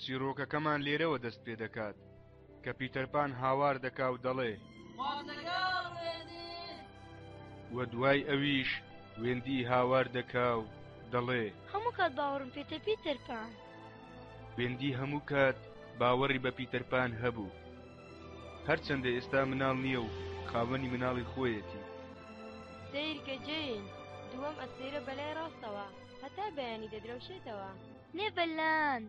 چیرۆکەکەمان لێرەوە دەست پێ دەکات کە پیتەرپان هاوار دەکا و دەڵێ و دوای ئەویش وێندی هاوار دەکا و دەڵێ هەموو کات باوەڕم پێتە پیتەرپان وێندی هەموو کات باوەڕی بە پیتەرپان هەبوو هەرچەندە ئێستا مناڵ نییە و خاوەنی مناڵی خۆیەتی سیرکە جین دووەم ئەستێرە بەلای ڕاستەوە هەتا بەیانی دەدرەوشێتەوە نێڤەلاند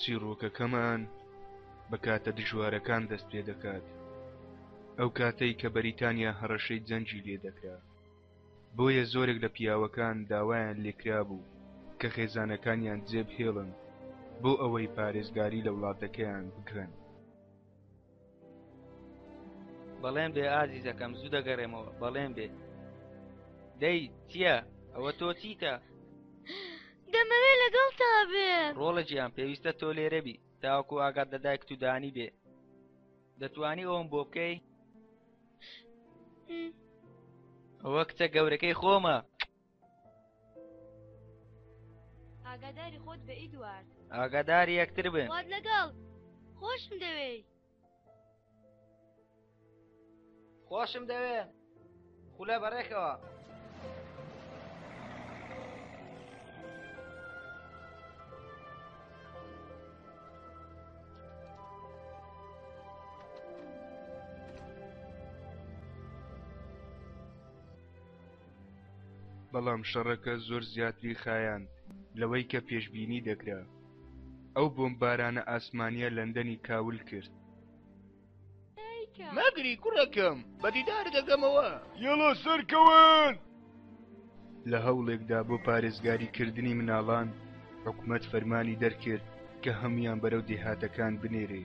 چیڕۆکەکەمان بە کاتە دژوارەکان دەست پێ دەکات ئەو کاتەی کە بەریتانیا هەڕەشەی جەنگی لێ دەکرا بۆیە زۆرێک لە پیاوەکان داوایان لێکرا بوو کە خێزانەکانیان جێبهێڵن بۆ ئەوەی پارێزگاری لە وڵاتەکەیان بکرن بەڵێن بێ ئازیزەکەم زوو دەگەڕێمەوە بەڵێن بێ دەی چییە ئەوە تۆ چیتە دەمەوێ لەگەڵ تا بێ ڕۆڵە جیان پێویستە تۆ لێرەبی تاوەکو ئاگات دەدایک تو دانی بێ دەتوانی ئەوم بۆ بکەی ئەوە کچە گەورەکەی خۆمە ئاگاداری خۆت بە ئیدوارد ئاگاداری یەکتر بن وات لەگەڵ خۆشم دەوێی خۆشم دەوێ خولە بەڕێکەوە بەڵام شەڕەکە زۆر زیاتری خایاند لەوەی کە پێشبینی دەکرا، ئەو بۆمببارانە ئاسمانییە لەندەنی کاول کرد. مەگری کوڕەکەم، بە دیدارت دەگەمەوە. یەڵا سەرکەون! لە هەوڵێکدا بۆ پارێزگاریکردنی مناڵان، حکومەت فەرمانی دەرکرد کە هەموویان بەرەو دێهاتەکان بنێرێ.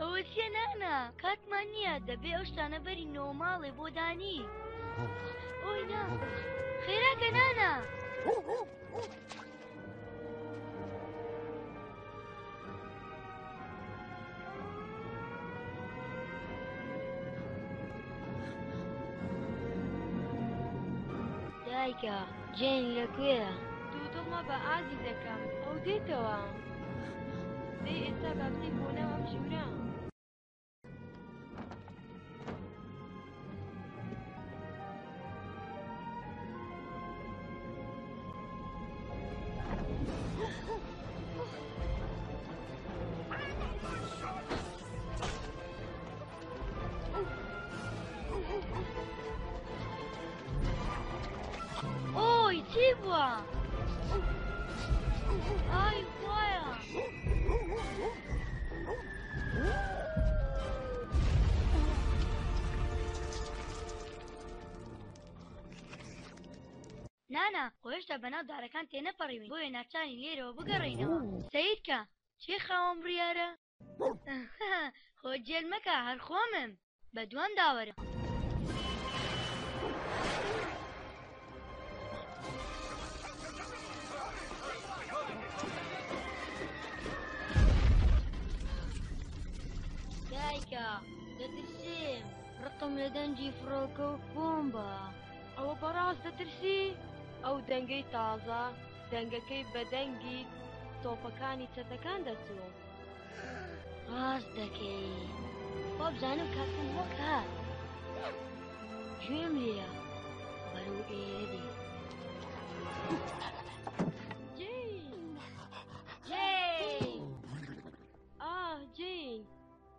ئەوە چیە نانا کاتمان نییە دەبێ ئەو شتانە بەری نۆماڵێ بۆ دانی ئۆی نا خێراکە نانا. دایکە جەین لە کوێیە؟ دوودڵ مەبە ئازیزەکەم ئەو دێتەوە دەی ئێستا با بچین بۆ ناو ئەم ژوورە ئۆی چی بووە؟ ئای خۆیان! نانا خۆشتا بەناو دارەکان تێنەپەڕیوین بۆیە ناچارین لێرەوە بگەڕێینەوە سیرکە چی خاوەم بڕیارە خۆ جێل مەکە هەر خۆمم بە دوام داوەرە دایکە دەترسیم ڕقم لە دەنجی فڕۆکە و بۆمبە ئەوە بەڕاست دەترسی ئەو دەنگەی تازە دەنگەکەی بە دەنگی تۆپەکانی چەتەکان دەچوو ڕاست دەکەی وابزانم کاتم وەک هات گوێم لێە بەرەو ئێرە دێ ئاه جین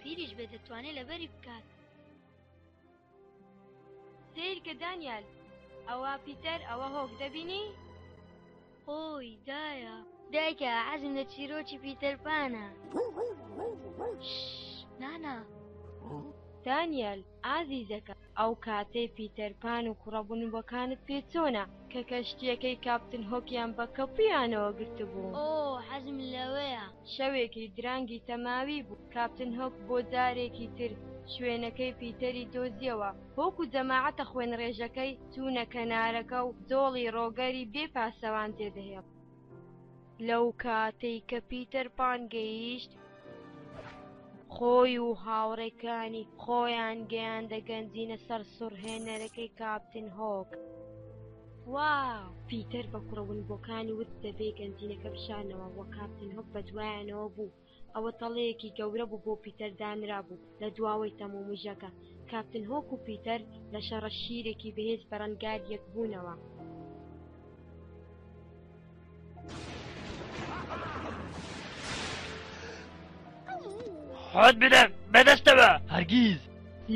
پیریش بێ دەتوانێت لەبەری بکات سیرکە دانیال ئەوە پیتەر ئەوە هۆک دەبینی؟ خۆی دایە دایکە عەزم لە چیرۆکی پیتەرپانە نانا دانیال ئازیزەکەم ئەو کاتەی پیتەر پان و کوڕە بنووەکانت پێ چۆنە کە کەشتییەکەی کاپتن هۆکیان بە کەپوویانەوە گرتبوو؟ ئۆ حەزم لەوەیە. شەوێکی درانگی تەماوی بوو کاپتن هۆک بۆ جارێکی تر شوێنەکەی پیتەری دۆزییەوە. هۆک و جەماعەتە خوێنڕێژەکەی چوونە کەنارەکە و زۆڵی ڕۆگەری بێ پاسەوان تێدەهێڵ. لەو کاتەی کە پیتەر پان گەیشت، خۆی و هاوڕێکانی خۆیان گەیاندە گەنجینە سەرسوڕهێنەرەکەی کاپتن هۆک. واو! پیتەر بە کوڕە ونبووەکانی وت دەبێ گەنجینەکە بشارنەوە و کاپتن هۆک بەدوایانەوە بوو. ئەوە تەڵەیەکی گەورە بوو بۆ پیتەر دانرابوو لە دواوەی تەم و مژەکە. کاپتن هۆک و پیتەر لە شەڕە شیرێکی بەهێز بەرەنگار یەک بوونەوە. خۆت بدە بەدەستەوە هەرگیز.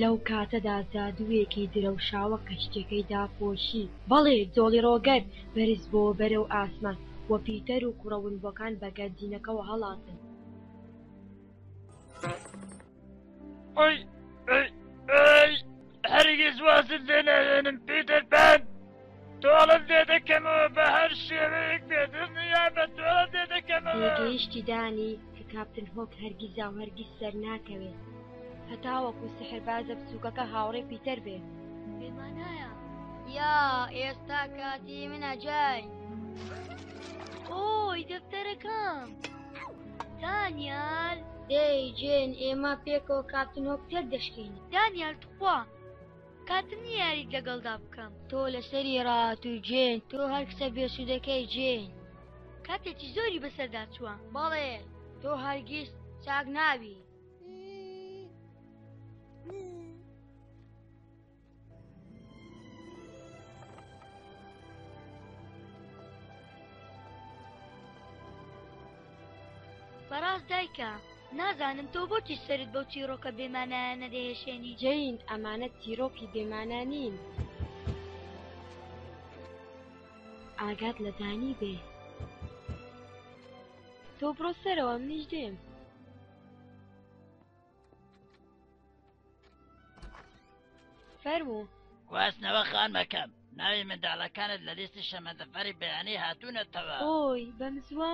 لەو کاتەدا جادووێکی درەوشاوە کەشتیەکەی داپۆشی. بەڵێ، جۆڵی ڕۆگەر بەرز بۆوە بەرەو ئاسمان، و پیتەر و کوڕە ونبووەکان بە گەردینەکەوە هەڵاتن. ئەی ئەی ئەی، هەرگیز وازت لێ ناهێنم، پیتەر پان! تۆڵەت لێ دەکەمەوە بە هەر شێوەیەک بێت یا بە تۆڵەت لێ دەکەمەوە گەیشتی دانی کە کاپتن هۆک هەرگیزا و هەرگیز سەر ناکەوێت هەتاوەکو سحربازە بچووکەکە هاوڕێ پیتەر بێت بێمانایە یا ئێستا کاتی منە جای ئۆی دەفتەرەکەم دانیال دەی جێن ئێمە پێکەوە کاپتن هۆک تێک دەشکین دانیال تخوا کاتم نیە یاریت لەگەڵدا بکەم تۆ لەسەری ڕات و جێن تۆ هەر کچە بێسوودەکەی جێن کاتێکی زۆری بەسەردا چووە بەڵێ تۆ هەرگیز چاک نابی بەڕاست دایکە نازانم تۆ بۆچی سرت بەو چیرۆکە بێمانایە نەدەهێشێنی جین ئەمانە چیرۆکی بێمانە نین ئاگات لە دانی بێ تۆ بڕۆ سەرەوە منیش دێم فەرموو. گواستنەوە خانمەکەم ناوی منداڵەکانت لە لیستی شەمەندەفەری بەیانی هاتوونەتەوە ئۆی بەمزوە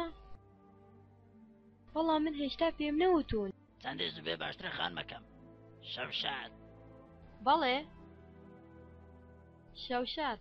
بەڵام من هێشتا پێم نەوتون چەندی زوبێ باشترە خانمەکەم شەوشاد بەڵێ شەوشاد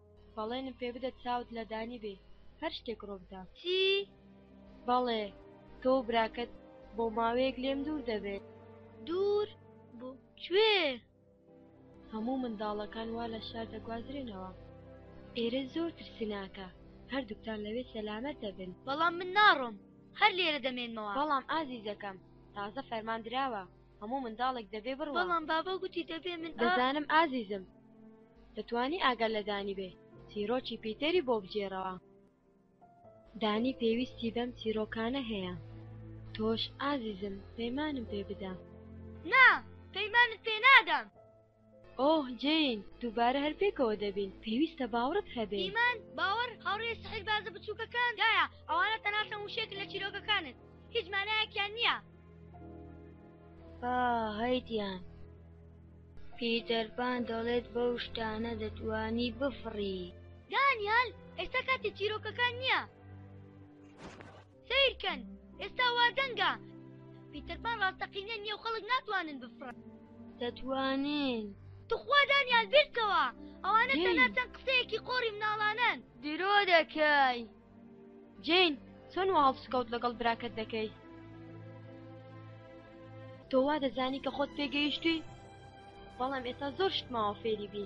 بەڵێنم پێ بدە چاوت لە دانی بێ هەر شتێک ڕۆ بدا. چی؟ بەڵێ تۆ و براکەت بۆ ماوەیەک لێم دوور دەبێت. دوور؟ بۆ کوێ؟ هەموو منداڵەکان وا لە شار دەگوازرێنەوە. ئێرە زۆر ترسناکە هەردووکتان لەوێ سەلامەت دەبن. بەڵام من ناڕۆم هەر لێرە دەمێنمەوە. بەڵام ئازیزەکەم تازە فەرمان دراوە هەموو منداڵێک دەبێ بڕوا. بەڵام بابە گوتی دەبێ من ئا. دەزانم ئازیزم دەتوانی ئاگا لە دانی بێ چیرۆکی پیتەری بۆ بگێڕەوە. دانی پێویستی بەم چیرۆکانە هەیە. تۆش ئازیزم پەیمانم پێ بدە. نا، پەیمانت پێ نادەم. ئۆه جەین دووبارە هەر پێکەوە دەبین پێویستە باوڕت هەبێ. ئیمان باوەڕ هاوڕێی سحربازە بچووکەکان دایە ئەوانە تەنها چەند وشەیەکن لە چیرۆکەکانت هیچ مانایەکیان نییە. ئا هەی دیان پیتەرپان دەڵێت بەو شتانە دەتوانی بفڕی. دانیال ئێستا کاتی چیرۆکەکان نییە. سەیرکەن ئێستا وا دەنگە پیتەرپان ڕاستەقینە نیە و خەڵک ناتوانن بفڕن دەتوانین تخوا دانیان بیرکەوە ئەوانە تەنها چەند قسەیەکی قۆڕی مناڵانن درۆ دەکەی جین چۆن و هەڵسکەوت لەگەڵ براکەت دەکەی تۆ وا دەزانی کە خۆت پێگەیشتووی بەڵام ئێستا زۆر شتماوە فێری بی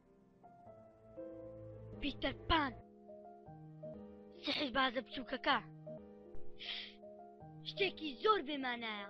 پیتەر پان سحر بازە بچووکەکە شتێکی زۆر بێمانایە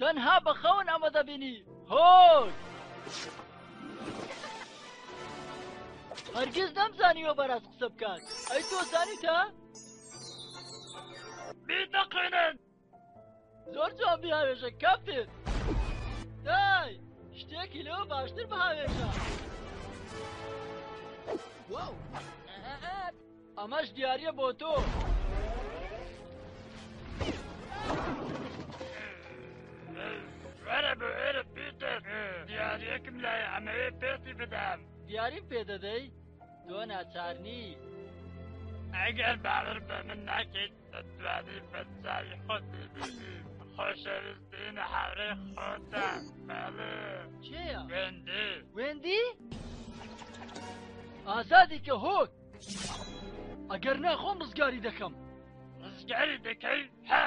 تەنها بە خەون ئەمە دەبینی هۆش هەرگیز نەمزانیوە بەراز قسە بکات ئەی تۆ زانیتە؟ بیدەقێنن زۆر جوان بیاوێژە کاپتن دای شتێکی لەوە باشتر بهاوێژە واو ئەمەش دیارە بۆ تۆ. وەرە بۆ ئێرە پیتر دیارەکم لای ئەمەوێ پێتی بدەم دیاریم پێ دەدەی تۆ ناچارنی ئەگەر باوەر بە من ناکەیت دەتوانی بە چاوی خۆت ببینی خۆشەویستین هاورێ خۆتە بەڵێ کێیە وێندی وێندی ئازادی کە هۆت ئەگەر ناخۆم ڕزگاری دەکەم ڕزگاری دەکەی ها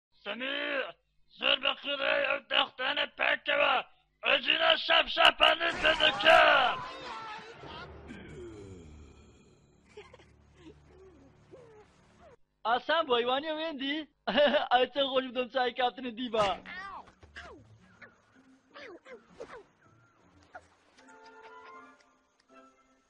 سمیع، زۆر بە قوڕایی ئەو داختانە پاکەوە، ئەجینا شاپ شاپانت پێ دەکەم. ئاسان بووی وانە وێندی ئەچە خۆش بدەم چای کاپتنە دیبا.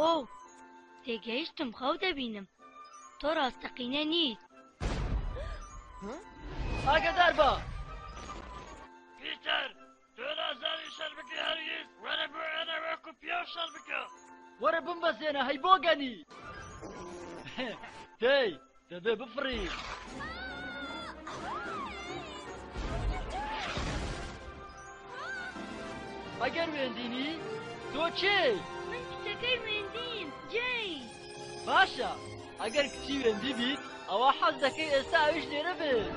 ئۆو تێگەیشتم خەو دەبینم تۆ ڕاستەقینە نیت ئاگدار بە پیتەر تۆ نازانی شەر بکە هەرگیز وەرە بۆ ئەنە وەکو پیا شەر بکە وەرە بم بەزێنە هەی بۆگەنی دەی دەبێ بفڕی. ئەگەر وێندینی تۆ کێ؟ من کچەکەی وێندیم جەی. باشە ئەگەر کچی وێندی بیت ئەوە حەز دەکەی ئێستا ئەویش لێرە بێت.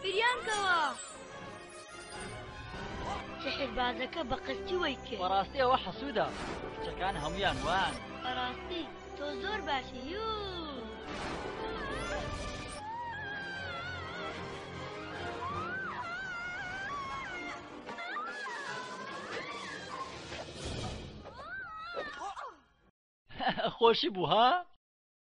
فریان کەوە سحربازەکە بە قەستی وەی کرد بەڕاستی ئەوە حەسوودە کچەکان هەمویان وان بەڕاستی تۆ زۆر باشی یوو خۆشی بوو ها؟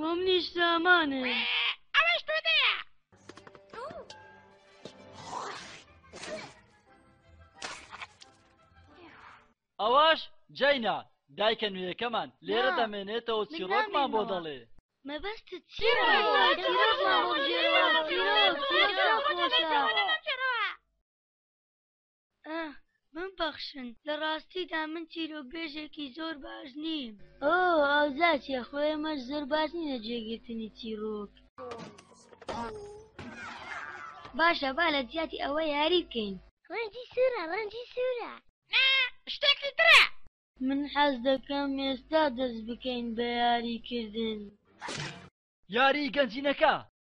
وام نیش زامانێ ئەوەش تۆ دەیە ئەوەش جینا دایکە نوێیەکەمان لێرە دەمێنێتەوە چیڕۆکمان بۆ دەڵێ مەبەست چی ئه بمبەخشن لە ڕاستیدا من چیرۆکبێژێکی زۆر باش نیم. ئۆۆ ئاوزا چیە خۆ ئێمەش زۆر باش نین لە جێ گرتنی چیڕۆک. باشە با لە جیاتی ئەوە یاری بکەین. ڕەنجی سورە ڕەنجی سورە. نا شتێکی ترە. من حەز دەکەم ئێستا دەست بکەین بە یاری کردن. یاری گەنجینەکە.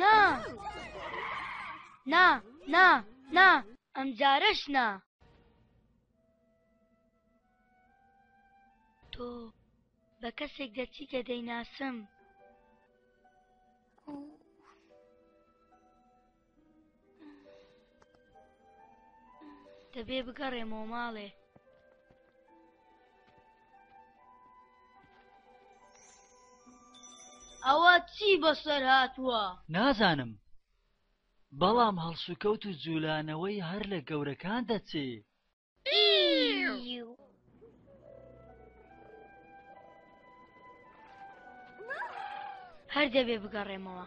نا نا نا نا ئەم جارەش نا تۆ بە کەسێک دەچی کە دەیناسم دەبێ بگەڕێمەوە ماڵێ ئەوە چی بەسەر هاتووە نازانم بەڵام هەڵسوکەوت و جوولانەوەی هەر لە گەورەکان دەچێ هەر دەبێ بگەڕێمەوە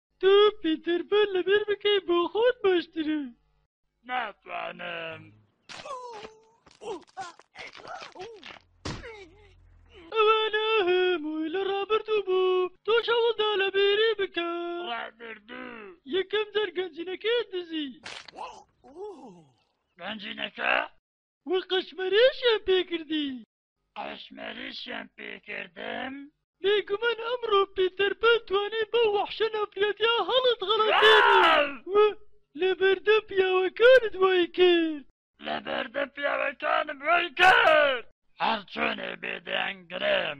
تۆ پیتەر پان لەبیر بکەی بۆ خۆت باشترە ناتوانم ئەوانە هەمووی لە ڕابردوو بوو تۆ شەوڵدا لە بیری بکە ڕابردوو یەکەم جەر گەنجینەکە دزی گەنجینەکە وە قەشمەرێشیان پێکردی ئاشمەریشیان پێکردم. بێگومان ئەمڕۆ پیتەرپان توانای بەو وەحشە نەفرەتیە هەڵت غەڵەتێنێت و لەبەردەم پیاوەکانت وای کرد. لەبەردەم پیاوەکانم وای کرد. هەرچۆنێ بێ دەیانگرم.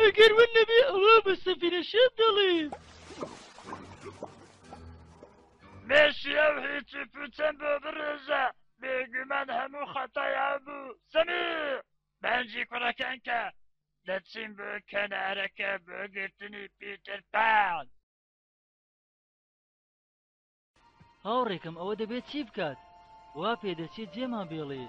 ئەگەر ون نەبێ ئەوە بە سەفیرە شێت دەڵێ مێشی ئەو هیچی پوچەم بۆ بڕێژە بێگومان هەموو خەتایا بوو سەمی بەنجی کوڕەکان کە دەچین بۆ کەنارەکە بۆ گرتنی پیتر پان هاوڕێکەم ئەوە دەبێت چی بکات وا پێدەچێت جێمان بێڵێ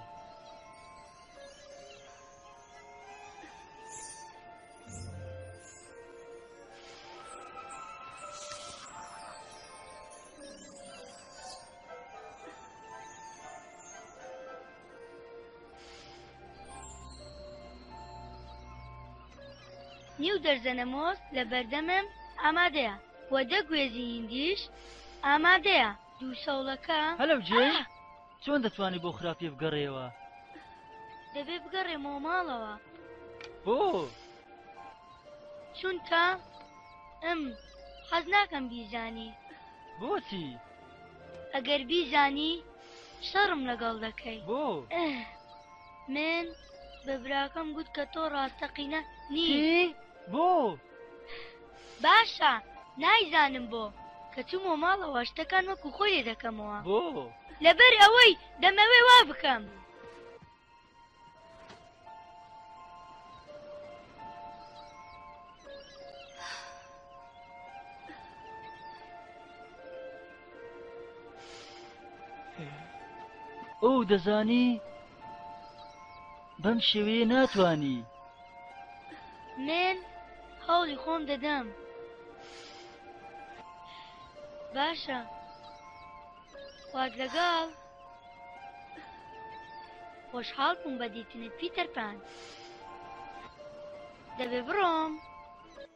نیو دەرزەنە مۆز لە بەردەمم ئامادەیە وە دە گوێزی هیندیش ئامادەیە دوو سەوڵەکە. هەلەو جێی چۆن دەتوانی بۆ خراپیە بگەڕێەوە؟ دەبێ بگەڕێمەوە ماڵەوە بۆ چونکە ئەم حەز ناکەم بیزانی بۆچی ئەگەر بیزانی شەڕم لەگەڵ دەکەی بۆ من بە براکەم گوت کە تۆ ڕاستەقینە نی بۆ؟ باشە نایزانم بۆ کە چومەوە ماڵەوە شتەکان وەکو خۆی لێ دەکەمەوە بۆ لەبەر ئەوەی دەمەوێ وا بکەم. ئەو دەزانی بەم شێوەیە ناتوانی. من هەوڵی خۆم دەدەم. باشە وات لەگەڵ خۆشحاڵ بووم بە دیتنت پیتەر پان دەبێ بڕۆم.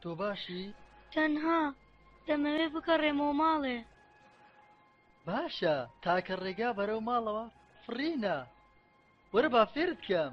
تۆ باشی؟ تەنها دەمەوێ بگەڕێمەوە ماڵێ. باشە تاکە ڕێگا بەرەو ماڵەوە فڕینە وەرە با فێرت کەم.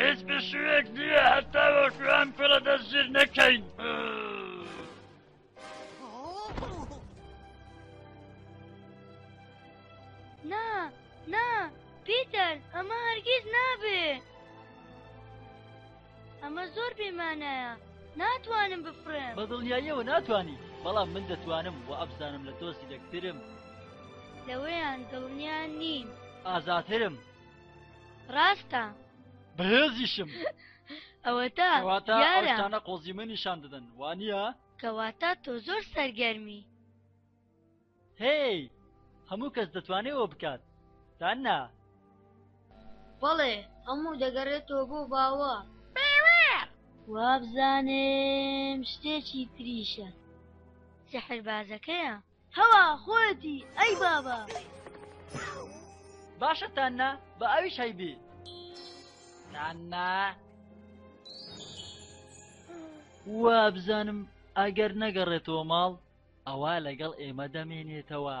هیچ بشوێک نییە هەتا وەکوان کوڕە دەستگیر نەکەین. نا نا پیتەر ئەمە هەرگیز نابێ ئەمە زۆر بێمانایە ناتوانم بفرێن بە دڵنیاییەوە ناتوانانی بەڵام من دەتوانم و ئەبزانم لە دۆستی دەکترم لەوەیان دڵنیان نیم ئازاترم ڕاستە بەهێزیشم ئەوەتا کەواتە ئەو دیارە شتانە قۆزی من نیشان دەدەن وانە؟ کەواتە تۆ زۆر سەرگەرمی هێی هەموو کەس دەتوانێت ئەوە بکات یان نا؟ بەڵێ هەموو دەگەڕێتەوە بۆ باوە وابزانم شتێکی تریشە سحربازەکەیە هەوە خۆیەتی ئەی بابە. باشە تاننا بە ئەویش هەیبی تاننا وا بزانم ئەگەر نەگەڕێتەوە ماڵ ئەوا لەگەڵ ئێمە دەمێنێتەوە.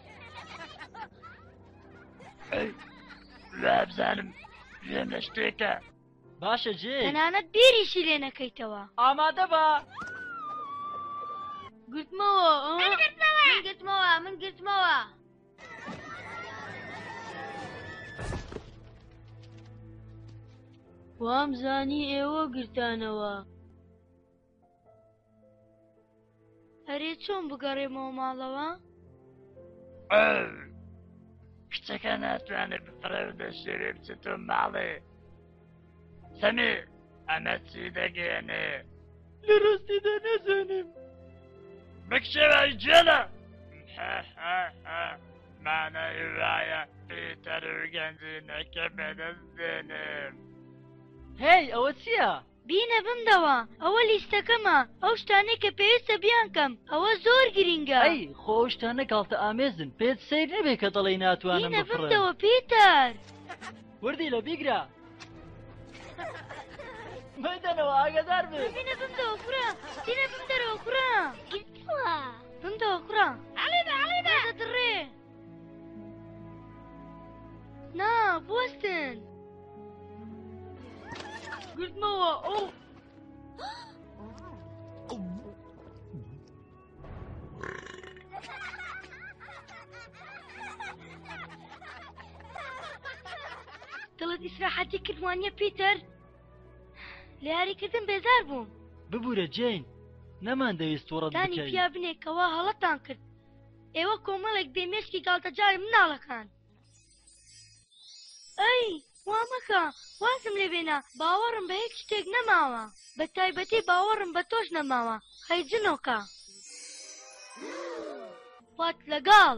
لابزانم ژێم لە شتێکە باشە جێ تەنانەت بیریشی لێ نەکەیتەوە ئامادە بە گرتمەوە گرتمەوە من گرتمەوە وام زانی ئێوە گرتانەوە ئەرێ چۆن بگەڕێمەوە ماڵەوە؟ کچەکە ناتوانێت بپڕێ و دەشێوێ بچێتۆ ماڵێ سەمێ ئەمە چی دەگەێنێ لە ڕاستیدا نەزانم بکشێوای جێلە مانای وایە پێتەر و گەنجینەکە بەدەست دێنێ هەی ئەوە چییە؟ بینە بمدەوە ئەوە لیستەکەمە ئەو شتانەی کە پێویستە بیانکەم ئەوە زۆر گرینگە. ئەی خۆ ئەو شتانە گاڵتە ئامێزن پێت سەیر نەبێ کە دەڵێی ناتوانم بینە بفڕێم. بمدەوە پیتەر. وردی لە بیگرە مەدەنەوە ئاگادار بێ بینە بمدەوە کوڕە بینە بمدەرەوە کوڕە گیرتووە. بمدەوە کوڕە عەلی بە عەلی بە. دەدڕێ. نا بوەستن گرتمەوە ئەو دڵت ئیسراحەتی کردوانە پیتەر لە یاریکردن بێزار بووم ببوورە جین نەمان دەویست تۆڕەدانی پیا بنێکەوە هەڵەتان کرد ئێوە کۆمەڵێک بێ مێشکی گاڵتەجارن مناڵەکان ئەی وا مەکە وازم لێ بێنە باوەڕم بە هیچ شتێک نەماوە بە تایبەتی باوەڕم بە تۆش نەماوە هەی جنۆکە وات لەگەڵ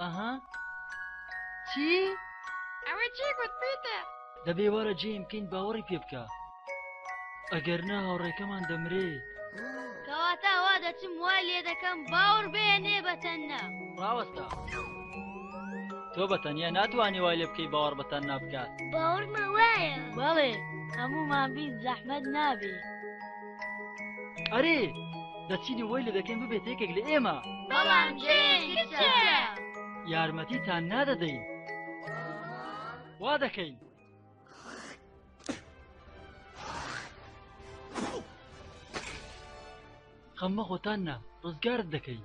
ئەها چی؟ ئەوە چی گوت پیتە؟ دەبێ وارە جێ بکەین باوەڕی پێ بکە ئەگەر نا هاوڕێکەمان دەمرێ کەواتە وا دەچم وا لێ دەکەم باوەڕ بێنێ بەتەننا ڕاوەستە تۆ بە تەنیا ناتوانانی وای لێ بکەی باوەڕ بەتەن نابکات باوەڕمە وایە بەڵێ هەموو مابیت زەحمەت نابێت. ئەرێ دەچینی وەی لە دەکەین ببێت یەکێک لە ئێمە بەڵام یارمەتیتان نادەدەین وا دەکەین خەممە خۆتان نا ڕزگارت دەکەین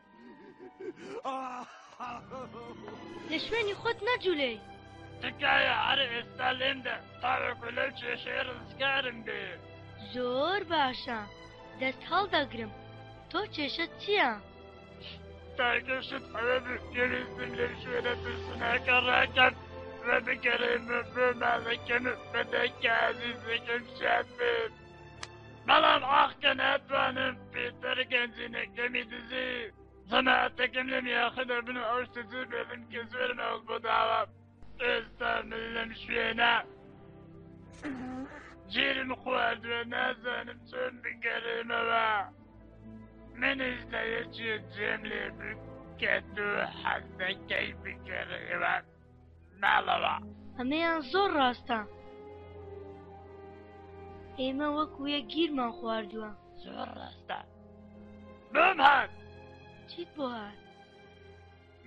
لە شوێنی خۆت نەجولێ تکایە هەر ئێستا لێمدە تاوەکو لەو کێشێ ڕزگارم بێ زۆر باشە دەست هەڵدەگرم تۆ کێشت چییە؟ تاگەشت ئەوە بگەویستم لە شوێنە ترسناکە ڕاکەم و بگەرێمە بۆ ماڵەکەم بەدەکە عزیزەکەم شاد بێت. بەڵام ئاخکە ناتوانم پێتەر گەنجینەکەمی دزی جەماعەتەکەم لەم یاخدا بن و ئەو شتە جێ بێڵم کە زۆر ماڵ بۆ داوە ئێستا من لەم شوێنە جێرم خواردوە نازانم چۆن بگەرێمەوە منیش لە یەکی جێم لێ بکە دوو حەزەکەی بگەڕێوە ماڵەوە. ئەمەیان زۆر ڕاستە. ئێمە وەکو یەک گیرمان خواردووە. زۆر ڕاستە. بۆم هات. چیت بۆ هات؟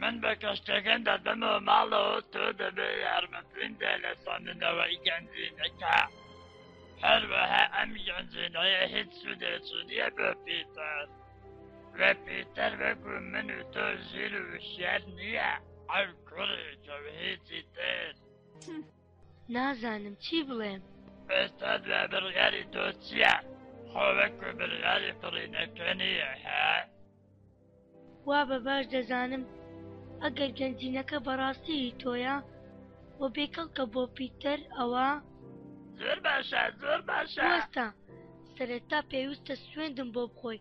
من بە کەشتەکەن دەدەمەوە ماڵەوە تۆ دەبێ یارمەتیندە لە سەندنەوەی گەنجینەکە هەروەها ئەم گەنجینەیە هیچ سودێچونیە بە پیتەر بە پیتەر بەگو من و تۆ ژیر و وشیار نییە عەر کوڕی جەو هیچی تر نازانم چی بڵێم ئێستا دوای بڕیاری تۆ چییە خۆ وەکو بڕیاری پڕینەکە نییە هە وا بە باش دەزانم ئەگەر گەنجینەکە بەڕاستی تۆیە و بێکەڵکە بۆ پیتەر ئەوە زۆر باشە زۆر باشە وەستا سەرەتا پێویستە سوێندم بۆ بخۆی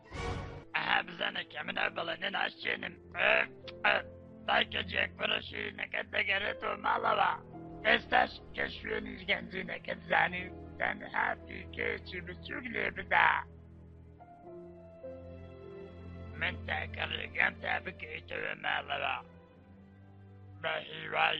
ئەها بزانە کە منە بەڵێ نەناشێنم باکە جێک پرەشی نەکەت دەگەرێتەوە ماڵەوە ئێستاش کە شوێنی گەنجینەکەت زانی تەنها پیکێکی بچووک لێ بدا من تاکە ڕێگەم تا بکەیتەوە ماڵەوە بە هیوای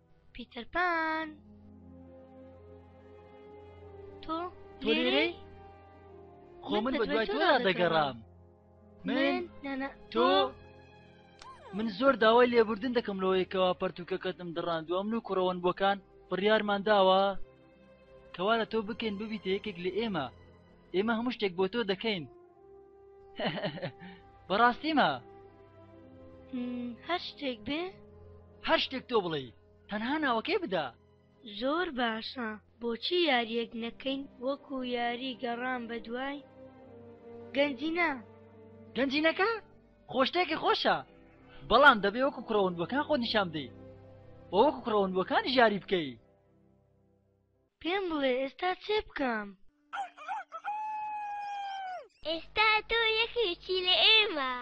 پیتەر پان تۆ تۆ لێرەی خۆ من بە دوای تۆدا دەگەڕام من نانا تۆ من زۆر داوای لێبوردن دەکەم لەوەیەکەوە پەرتوکەکەتم دڕاندووە من و کوڕەوەن بۆکان بڕیارمان داوە کەوا لە تۆ بکەین ببیتە یەکێک لە ئێمە ئێمە هەموو شتێک بۆ تۆ دەکەین بەڕاستیمە هەر شتێک بێ هەر شتێک تۆ بڵێ تەنها ناوەکەی بدا زۆر باشە بۆچی یاریەک نەکەین وەکو یاری گەڕان بە دوای گەنجینە گەنجینەکە خۆشتێکی خۆشە بەڵام دەبێ وەکو کڕەوەندوەکان خۆ نیشان بدەی وەکو کڕەوەندوەکان ژاری بکەی پێم بڵێ ئێستا چێ بکەم. ئێستا تۆ یەکێکی لە ئێمە.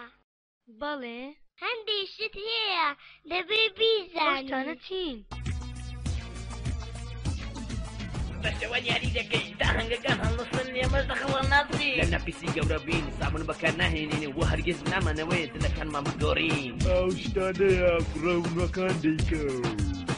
بەڵێ. هەندێ شت هەیە دەبێ بیزانی. ئەو شتانە چین؟ بەشەوە یاری دەکەی تا هەنگەکان هەڵنسن ئێمەش دەخەوە نازی لە نەپیسی گەورە بین سامن بەکار ناهێنین و هەرگیز نامانەوەی دلەکانمان بدۆڕین ئەو شتانەیە بڕەونەکان دەیکەوت.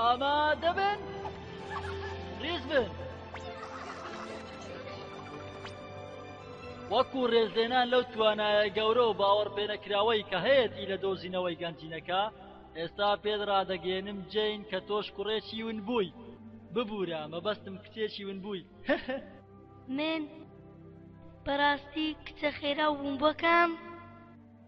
ئامادە بن ریز بن وەکو ڕێزێنان لەو توانایە گەورە و باوەڕ پێنەکراوەی کە هەیەی لە دۆزینەوەی گەنجینەکە ئێستا پێت ڕدەگەێنم جین کە تۆش کوڕێکی ون بووی ببوورە مەبەستم کچێکی ون بووی من بەڕاستی کچە خێرا بووم بۆکەم؟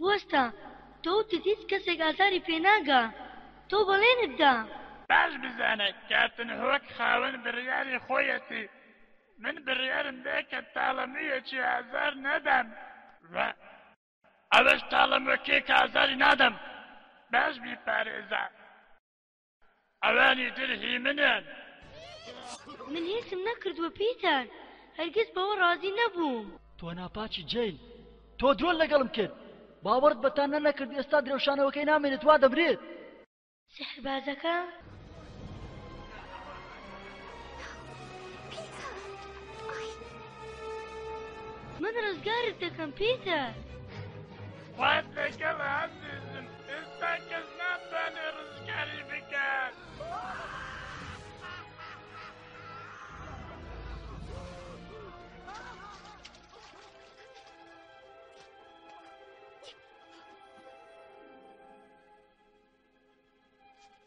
بوەستە تۆ وتت هیچ کەسێک ئازاری پێ ناگا تۆ بەڵێنت دا. باش بزانە کاپتن هۆک خاوەن بڕیاری خۆیەتی من بڕیارم دا کە تاڵەمویەکی ئازار نەدەم و ئەوەش تاڵەموەکەیە کە ئازاری نادەم باش بیپارێزە. ئەوانی تر هی منن. من هیچم نەکردووە پیتەر، هەرگیز بەوە ڕازی نەبووم. تۆ ناپاکی جەین. تۆ درۆت لەگەڵم کرد. باوەڕت بە تانە نەکرد، ئێستا درەوشانەوەکەی نامێنێت وا دەمرێت. سیحربازەکە. من ڕزگارت دەکەم پیتەر. خوات لەگەڵە ئەزیزم. ئێستا کەس ناتوانێ ڕزگاری بکات.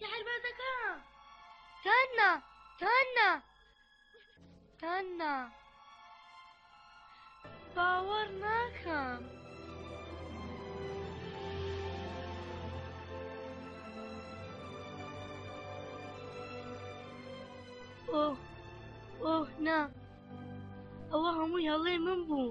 سەربازەکە تاننا تاننا تاننا باوەڕ ناکەم ئۆه ئۆه نا ئەوە هەمووی هەڵێ من بوو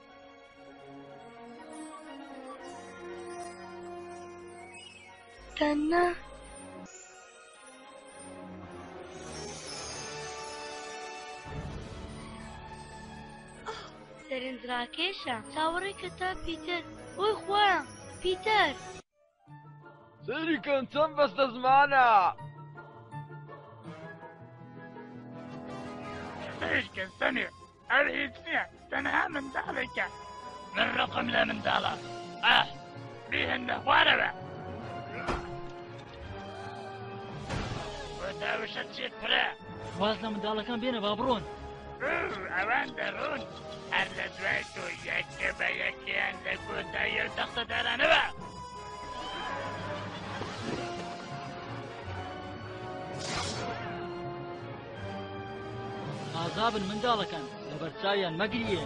دەنا سەرنجڕاکێشە چاوەڕێ کە تا پیتەر بۆی خۆیان پیتەر سەیری کەن چەند بەستە زمانە خێشکە سەنێ هەر هیچ نییە تەنها منداڵێکە من ڕقم لە منداڵە ئاه بیهێنە خوارەوە داوشە چێت پرە واز لە منداڵەکان بێنە با بڕۆن ئەوان دەڕۆن هەر لە دوای تۆ یەکێ بە یەکیان لە کۆتایی و تەختەدارانەوە ئازابن منداڵەکان لە بەرچاویان مەگریە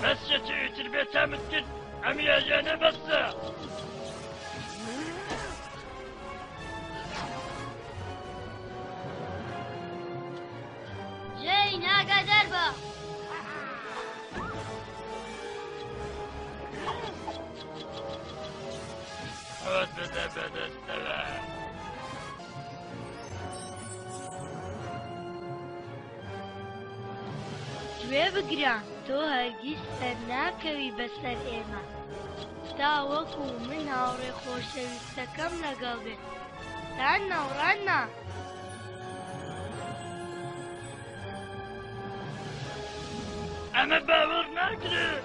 بەس چێتر بێتامت کرد ئەمی ئەژێنە بەسە جێی ناگە دەربە ئەوە دەدە بەدەستەوە گوێ بگرە تۆ هەرگیز سەر ناکەوی بەسەر ئێمە تا وەکو من هاوڕێ خۆشەویستەکەم لەگەڵ بێت تا ناوڕاننا ئەمە باوەڕ ناکرێت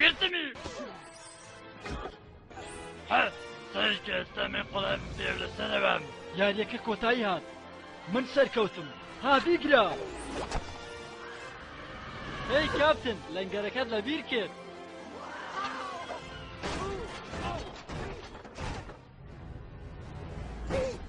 گرتمی سەرکە ئێستا من قوڵم پێ لەسەرەوەم یاریەکە کۆتایی هات من سەرکەوتم ها بیگرە هەی کاپتن لەنگەرەکەت لە بیر کرد Ooh.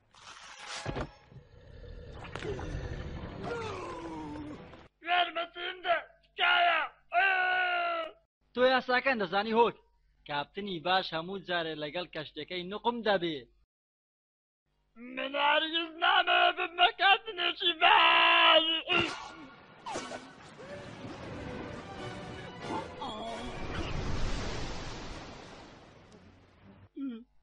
تۆ یاساکان دەزانی هۆک کاپتنی باش هەموو جارێ لەگەڵ کەشتەکەی نوقم دەبێ منارگز نامە ببمە کاتنێکی باش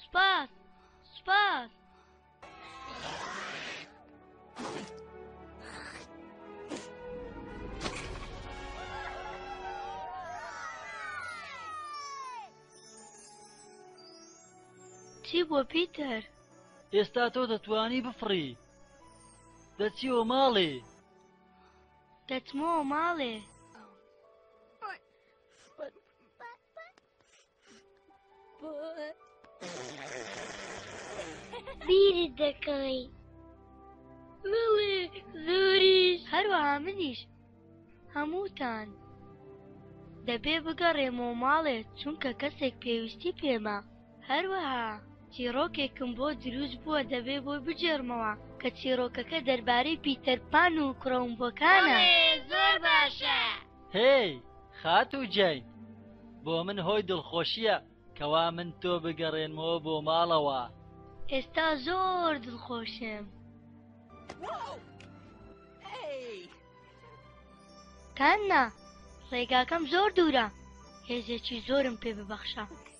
سوپاس سوپاس چی بۆ پیتەر ئێستا تۆ دەتوانی بفڕی دەچیەوە ماڵێ دەچمەوە ماڵێ بیری دەکەی مڵێ زۆریش هەروەها منیش هەمووتان دەبێ بگەڕێمەوە ماڵێ چونکە کەسێک پێویستی پێمە هەروەها چیرۆکێکم بۆ دروست بووە دەبێ بۆی بجێرمەوە کە چیرۆکەکە دەربارەی پیتەرپان و کڕۆمبەکانە زۆر باشە. هێی، خاتوو جەین! بۆ من هۆی دڵخۆشییە کەوا من تۆ بگەڕێنمەوە بۆ ماڵەوە. ئێستا زۆر دڵخۆشم. تانا، ڕێگاکەم زۆر دوورە، هێزێکی زۆرم پێ ببەخشە.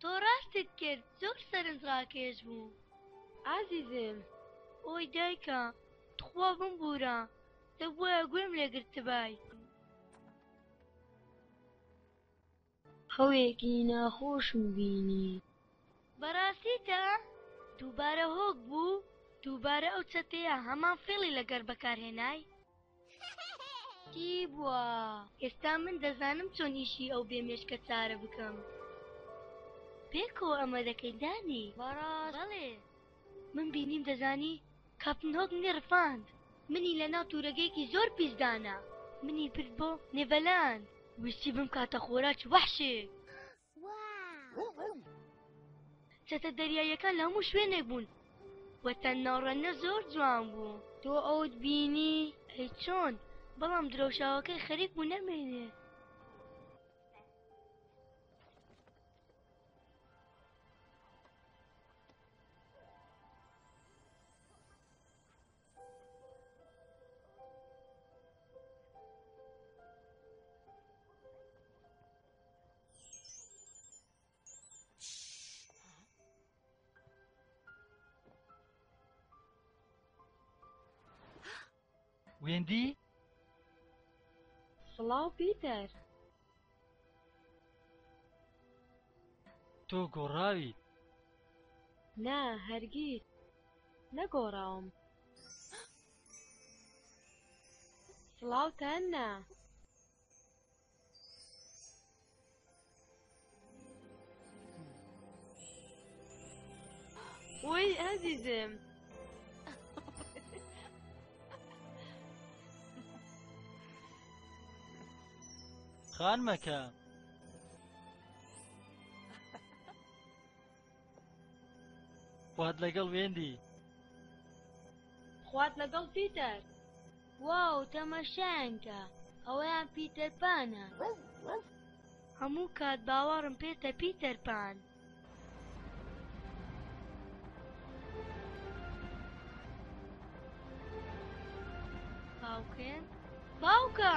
تۆ ڕاستت کرد زۆر سەرنج ڕاکێش بوو. ئازیزم ئۆی دایکە تخوا بمبورە دەبوایە گوێم لێ گرتبای. خەوێکی ناخۆشم بینی. بەڕاستی تە دووبارە هۆک بوو؟ دووبارە ئەو چەتەیە هەمان فێڵی لەگەر بەکارهێنای؟ چی بووە؟ ئێستا من دەزانم چۆن ئیشی ئەو بێ مێشکە چارە بکەم پێکۆ ئەمە دەکەی دانی بەڕاڵێ من بینیم دەزانی کاپنۆک نێڕفاند منی لە ناو تورەگەیەکی زۆر پیسدانە منی برد بۆ نێڤەلاند ویستی بم کاتە خۆراکی وەحشێ چەتە دەریاییەکان لە هەموو شوێنێک بوون وە تەنناڕەنە زۆر جوان بوو تۆ ئەوت بینی ئەی چۆن بەڵام درەوشاوەکەی خەریک بوو نەمێنێ وێندی سڵاو پیتەر تۆ گۆڕاوی نا هەرگیز نەگۆڕاوم سڵاوتان نا وەی ئازیزم خانمەکە خوات لەگەڵ وێندی. خوات لەگەڵ پیتەر. واو تەماشایان کە ئەوەیان پیتەر پانە. هەموو کات باوەڕم پێتە پیتەر پان. باوکێن باوکە.